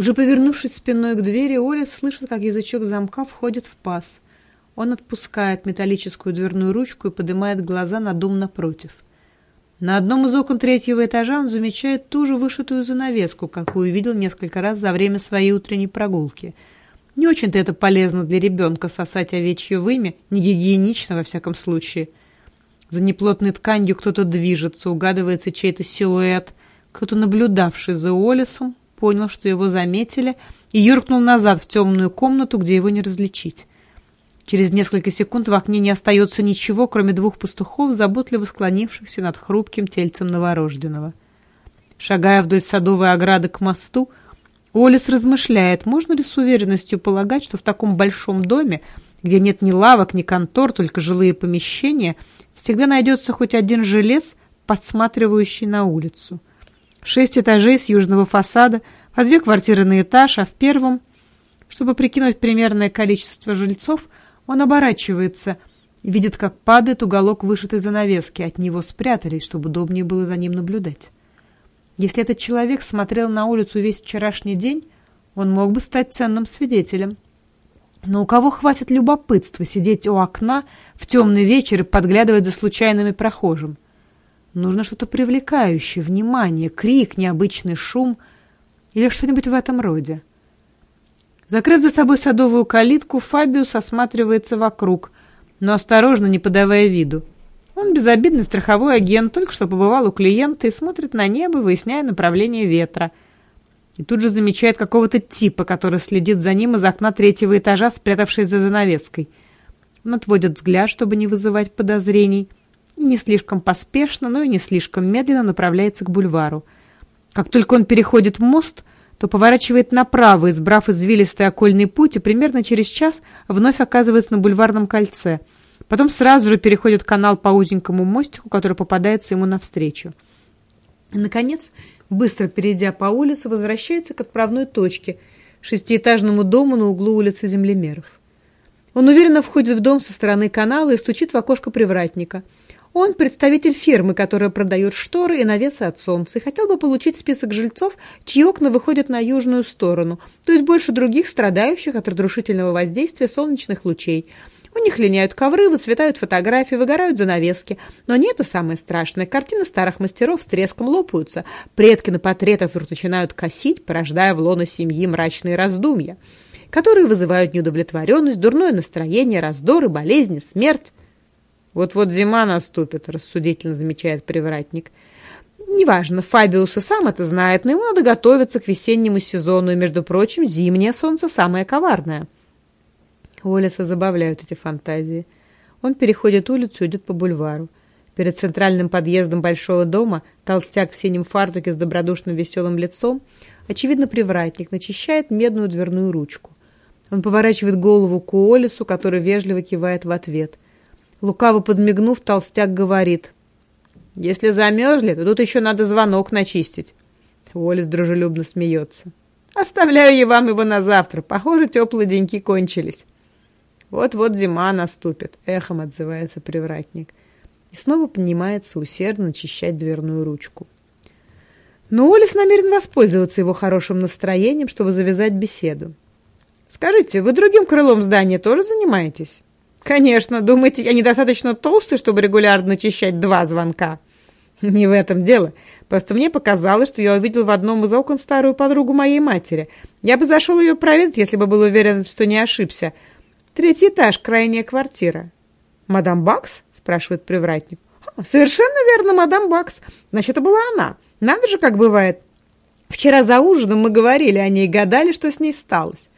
Уже повернувшись спиной к двери, Оля слышит, как язычок замка входит в паз. Он отпускает металлическую дверную ручку и поднимает глаза на дом напротив. На одном из окон третьего этажа он замечает ту же вышитую занавеску, какую видел несколько раз за время своей утренней прогулки. Не очень-то это полезно для ребенка сосать овечье вымя, не гигиенично во всяком случае. За неплотной тканью кто-то движется, угадывается чей-то силуэт. Кто-то, наблюдавший за Олесом, понял, что его заметили, и юркнул назад в темную комнату, где его не различить. Через несколько секунд в окне не остается ничего, кроме двух пастухов, заботливо склонившихся над хрупким тельцем новорожденного. Шагая вдоль садовой ограды к мосту, Олис размышляет, можно ли с уверенностью полагать, что в таком большом доме, где нет ни лавок, ни контор, только жилые помещения, всегда найдется хоть один жилец, подсматривающий на улицу. Шесть этажей с южного фасада, по две квартиры на этаж, а в первом, чтобы прикинуть примерное количество жильцов – он оборачивается, видит, как падает уголок вышитой занавески. От него спрятались, чтобы удобнее было за ним наблюдать. Если этот человек смотрел на улицу весь вчерашний день, он мог бы стать ценным свидетелем. Но у кого хватит любопытства сидеть у окна в темный вечер и подглядывать за случайными прохожим? Нужно что-то привлекающее, внимание, крик, необычный шум или что-нибудь в этом роде. Закрыв за собой садовую калитку, Фабиус осматривается вокруг, но осторожно, не подавая виду. Он безобидный страховой агент, только что побывал у клиента и смотрит на небо, выясняя направление ветра. И тут же замечает какого-то типа, который следит за ним из окна третьего этажа, спрятавшись за занавеской. Он отводит взгляд, чтобы не вызывать подозрений, не слишком поспешно, но и не слишком медленно направляется к бульвару. Как только он переходит мост, то поворачивает направо, избрав извилистый окольный путь, и примерно через час вновь оказывается на бульварном кольце. Потом сразу же переходит канал по узенькому мостику, который попадается ему навстречу. И, наконец, быстро перейдя по улице, возвращается к отправной точке – шестиэтажному дому на углу улицы Землемеров. Он уверенно входит в дом со стороны канала и стучит в окошко привратника – он представитель фирмы, которая продает шторы и навесы от солнца, и хотел бы получить список жильцов, чьи окна выходят на южную сторону, то есть больше других, страдающих от разрушительного воздействия солнечных лучей. У них линяют ковры, выцветают фотографии, выгорают занавески. Но не это самое страшное. Картины старых мастеров с треском лопаются. Предки на портретах вдруг начинают косить, порождая в лоно семьи мрачные раздумья, которые вызывают неудовлетворенность, дурное настроение, раздоры, болезни, смерть. Вот-вот зима наступит, рассудительно замечает привратник. Неважно, Фабиус и сам это знает, но ему надо готовиться к весеннему сезону, и, между прочим, зимнее солнце самое коварное. Уоллеса забавляют эти фантазии. Он переходит улицу идет по бульвару. Перед центральным подъездом большого дома толстяк в синем фартуке с добродушным веселым лицом, очевидно, привратник, начищает медную дверную ручку. Он поворачивает голову к Уоллесу, который вежливо кивает в ответ – Лукаво подмигнув, толстяк говорит. «Если замерзли, то тут еще надо звонок начистить». Уоллес дружелюбно смеется. «Оставляю я вам его на завтра. Похоже, теплые деньки кончились». «Вот-вот зима наступит», — эхом отзывается привратник. И снова поднимается усердно начищать дверную ручку. Но Уоллес намерен воспользоваться его хорошим настроением, чтобы завязать беседу. «Скажите, вы другим крылом здания тоже занимаетесь?» Конечно, думаете, я недостаточно толстый, чтобы регулярно чищать два звонка? Не в этом дело. Просто мне показалось, что я увидел в одном из окон старую подругу моей матери. Я бы зашел ее проведать, если бы был уверен, что не ошибся. Третий этаж, крайняя квартира. «Мадам Бакс?» – спрашивает привратник. «Совершенно верно, мадам Бакс. Значит, это была она. Надо же, как бывает. Вчера за ужином мы говорили о ней и гадали, что с ней сталось.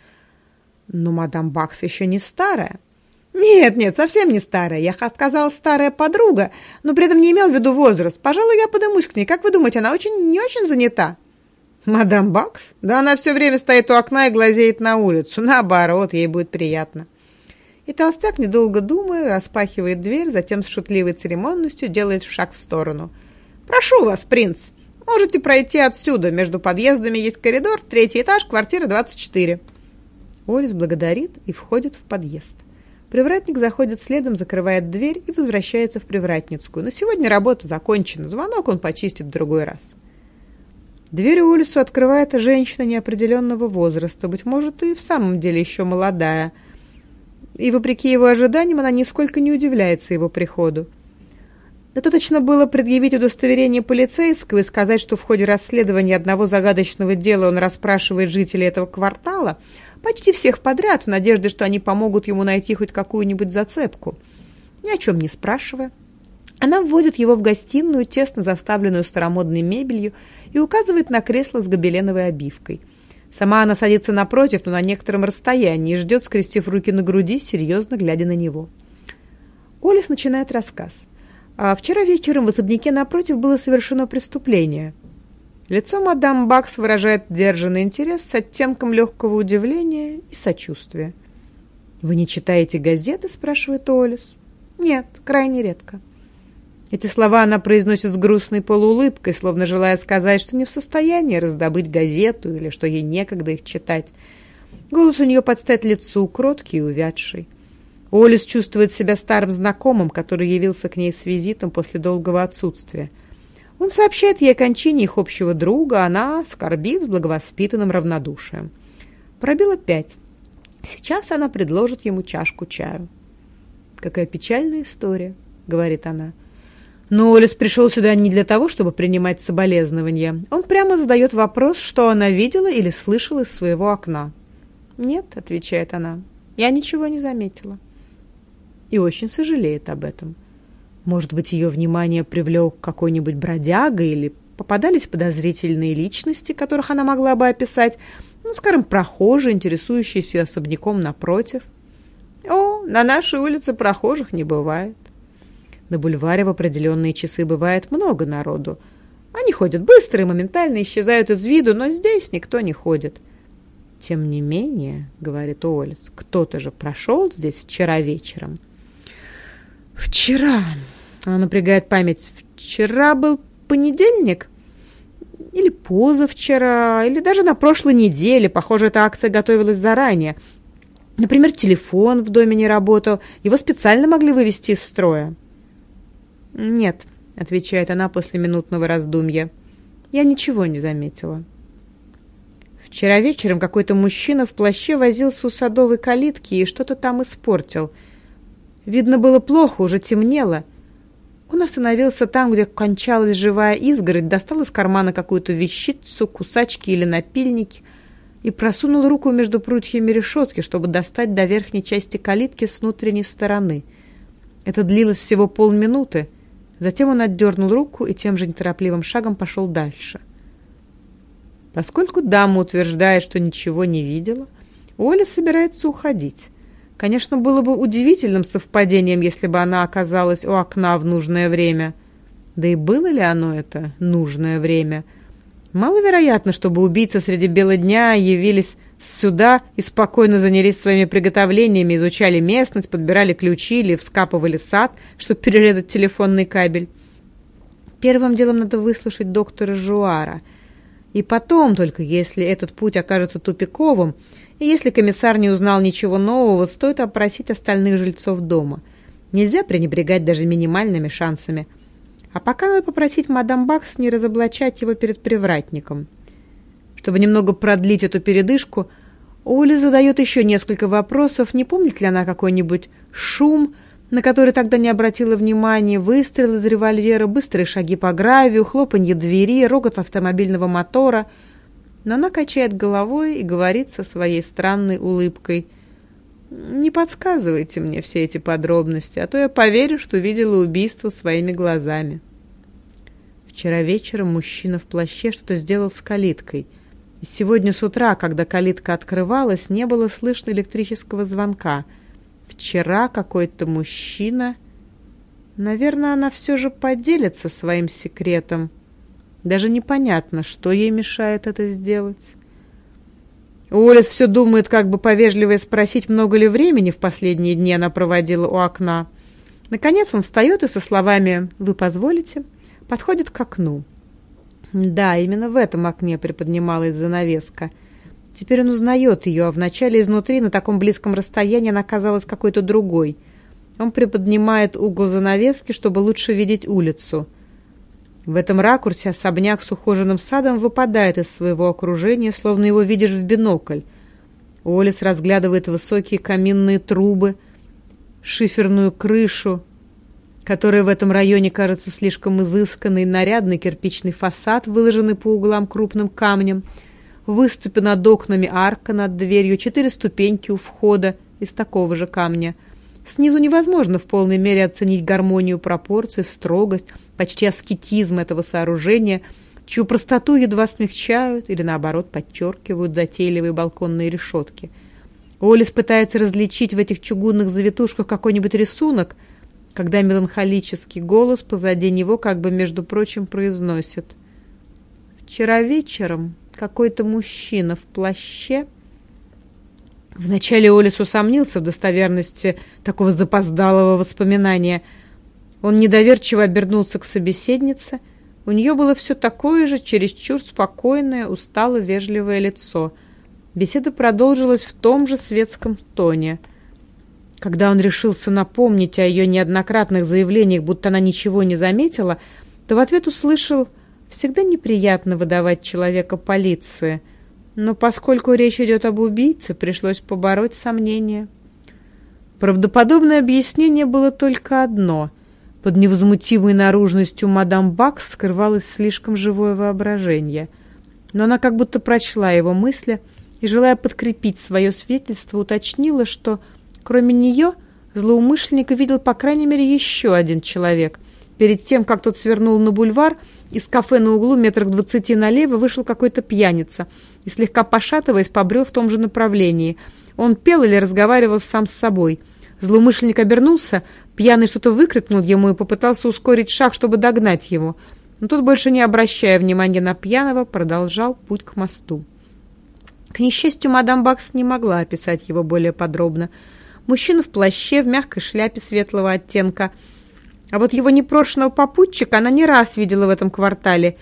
Но мадам Бакс еще не старая». «Нет, нет, совсем не старая. Я сказала старая подруга, но при этом не имел в виду возраст. Пожалуй, я подымусь к ней. Как вы думаете, она очень не очень занята?» «Мадам Бакс? Да она все время стоит у окна и глазеет на улицу. Наоборот, ей будет приятно». И толстяк, недолго думая, распахивает дверь, затем с шутливой церемонностью делает шаг в сторону. «Прошу вас, принц, можете пройти отсюда. Между подъездами есть коридор, третий этаж, квартира 24». Олис благодарит и входит в подъезд. Привратник заходит следом, закрывает дверь и возвращается в Привратницкую. На сегодня работа закончена. Звонок он почистит в другой раз. Дверь улицу открывает женщина неопределенного возраста, быть может, и в самом деле еще молодая. И, вопреки его ожиданиям, она нисколько не удивляется его приходу. Достаточно было предъявить удостоверение полицейского и сказать, что в ходе расследования одного загадочного дела он расспрашивает жителей этого квартала, почти всех подряд, в надежде, что они помогут ему найти хоть какую-нибудь зацепку. Ни о чем не спрашивая, она вводит его в гостиную, тесно заставленную старомодной мебелью, и указывает на кресло с гобеленовой обивкой. Сама она садится напротив, но на некотором расстоянии, и ждет, скрестив руки на груди, серьезно глядя на него. Олес начинает рассказ – а вчера вечером в особняке напротив было совершено преступление. Лицо мадам Бакс выражает держанный интерес с оттенком легкого удивления и сочувствия. «Вы не читаете газеты?» – спрашивает Олис. «Нет, крайне редко». Эти слова она произносит с грустной полуулыбкой, словно желая сказать, что не в состоянии раздобыть газету или что ей некогда их читать. Голос у нее подстать лицу, кроткий и увядший. Олис чувствует себя старым знакомым, который явился к ней с визитом после долгого отсутствия. Он сообщает ей о кончине их общего друга, она скорбит с благовоспитанным равнодушием. Пробило пять. Сейчас она предложит ему чашку чаю. «Какая печальная история», — говорит она. Но Олис пришел сюда не для того, чтобы принимать соболезнования. Он прямо задает вопрос, что она видела или слышала из своего окна. «Нет», — отвечает она, — «я ничего не заметила» и очень сожалеет об этом. Может быть, ее внимание привлек какой-нибудь бродяга или попадались подозрительные личности, которых она могла бы описать, ну, скажем, прохожие, интересующиеся особняком напротив. О, на нашей улице прохожих не бывает. На бульваре в определенные часы бывает много народу. Они ходят быстро и моментально исчезают из виду, но здесь никто не ходит. Тем не менее, говорит Уоллес, кто-то же прошел здесь вчера вечером. Вчера. Она напрягает память. Вчера был понедельник? Или позавчера, или даже на прошлой неделе. Похоже, эта акция готовилась заранее. Например, телефон в доме не работал. Его специально могли вывести из строя. «Нет», — отвечает она после минутного раздумья. «Я ничего не заметила». Вчера вечером какой-то мужчина в плаще возился у садовой калитки и что-то там испортил — Видно было плохо, уже темнело. Он остановился там, где кончалась живая изгородь, достал из кармана какую-то вещицу, кусачки или напильники и просунул руку между прутьями решетки, чтобы достать до верхней части калитки с внутренней стороны. Это длилось всего полминуты. Затем он отдернул руку и тем же неторопливым шагом пошел дальше. Поскольку дама утверждает, что ничего не видела, Оля собирается уходить. Конечно, было бы удивительным совпадением, если бы она оказалась у окна в нужное время. Да и было ли оно это нужное время? Маловероятно, чтобы убийцы среди бела дня явились сюда и спокойно занялись своими приготовлениями, изучали местность, подбирали ключи или вскапывали сад, чтобы перерезать телефонный кабель. Первым делом надо выслушать доктора Жуара. И потом, только если этот путь окажется тупиковым, если комиссар не узнал ничего нового, стоит опросить остальных жильцов дома. Нельзя пренебрегать даже минимальными шансами. А пока надо попросить мадам Бакс не разоблачать его перед привратником. Чтобы немного продлить эту передышку, Оля задает еще несколько вопросов, не помнит ли она какой-нибудь шум, на который тогда не обратила внимания, выстрел из револьвера, быстрые шаги по гравию, хлопанье двери, рокот автомобильного мотора — но она качает головой и говорит со своей странной улыбкой. «Не подсказывайте мне все эти подробности, а то я поверю, что видела убийство своими глазами». Вчера вечером мужчина в плаще что-то сделал с калиткой. И сегодня с утра, когда калитка открывалась, не было слышно электрического звонка. Вчера какой-то мужчина... Наверное, она все же поделится своим секретом. Даже непонятно, что ей мешает это сделать. Уоллес все думает, как бы повежливее спросить, много ли времени в последние дни она проводила у окна. Наконец он встает и со словами «Вы позволите?» подходит к окну. Да, именно в этом окне приподнималась занавеска. Теперь он узнает ее, а вначале изнутри на таком близком расстоянии она казалась какой-то другой. Он приподнимает угол занавески, чтобы лучше видеть улицу – В этом ракурсе особняк с ухоженным садом выпадает из своего окружения, словно его видишь в бинокль. Олес разглядывает высокие каминные трубы, шиферную крышу, которая в этом районе кажется слишком изысканной, нарядный кирпичный фасад, выложенный по углам крупным камнем, выступе над окнами арка над дверью, четыре ступеньки у входа из такого же камня – Снизу невозможно в полной мере оценить гармонию пропорций, строгость, почти аскетизм этого сооружения, чью простоту едва смягчают или, наоборот, подчеркивают затейливые балконные решетки. Олис пытается различить в этих чугунных завитушках какой-нибудь рисунок, когда меланхолический голос позади него как бы, между прочим, произносит «Вчера вечером какой-то мужчина в плаще...» Вначале Олис усомнился в достоверности такого запоздалого воспоминания. Он недоверчиво обернулся к собеседнице. У нее было все такое же, чересчур спокойное, устало-вежливое лицо. Беседа продолжилась в том же светском тоне. Когда он решился напомнить о ее неоднократных заявлениях, будто она ничего не заметила, то в ответ услышал «Всегда неприятно выдавать человека полиции». Но поскольку речь идет об убийце, пришлось побороть сомнения. Правдоподобное объяснение было только одно. Под невозмутимой наружностью мадам Бакс скрывалось слишком живое воображение. Но она как будто прочла его мысли и, желая подкрепить свое свидетельство, уточнила, что кроме нее злоумышленника видел по крайней мере еще один человек. Перед тем, как тот свернул на бульвар, из кафе на углу метрах двадцати налево вышел какой-то пьяница и, слегка пошатываясь, побрел в том же направлении. Он пел или разговаривал сам с собой. Злоумышленник обернулся, пьяный что-то выкрикнул ему и попытался ускорить шаг, чтобы догнать его. Но тот, больше не обращая внимания на пьяного, продолжал путь к мосту. К несчастью, мадам Бакс не могла описать его более подробно. Мужчина в плаще, в мягкой шляпе светлого оттенка – а вот его непрошенного попутчика она не раз видела в этом квартале.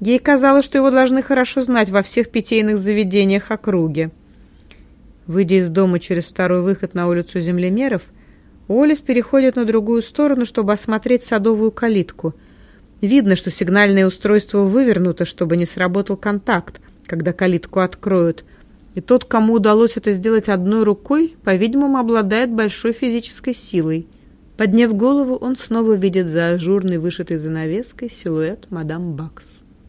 Ей казалось, что его должны хорошо знать во всех питейных заведениях округи. Выйдя из дома через второй выход на улицу землемеров, Олис переходит на другую сторону, чтобы осмотреть садовую калитку. Видно, что сигнальное устройство вывернуто, чтобы не сработал контакт, когда калитку откроют. И тот, кому удалось это сделать одной рукой, по-видимому, обладает большой физической силой. Подняв голову, он снова видит за ажурной вышитой занавеской силуэт мадам Бакс.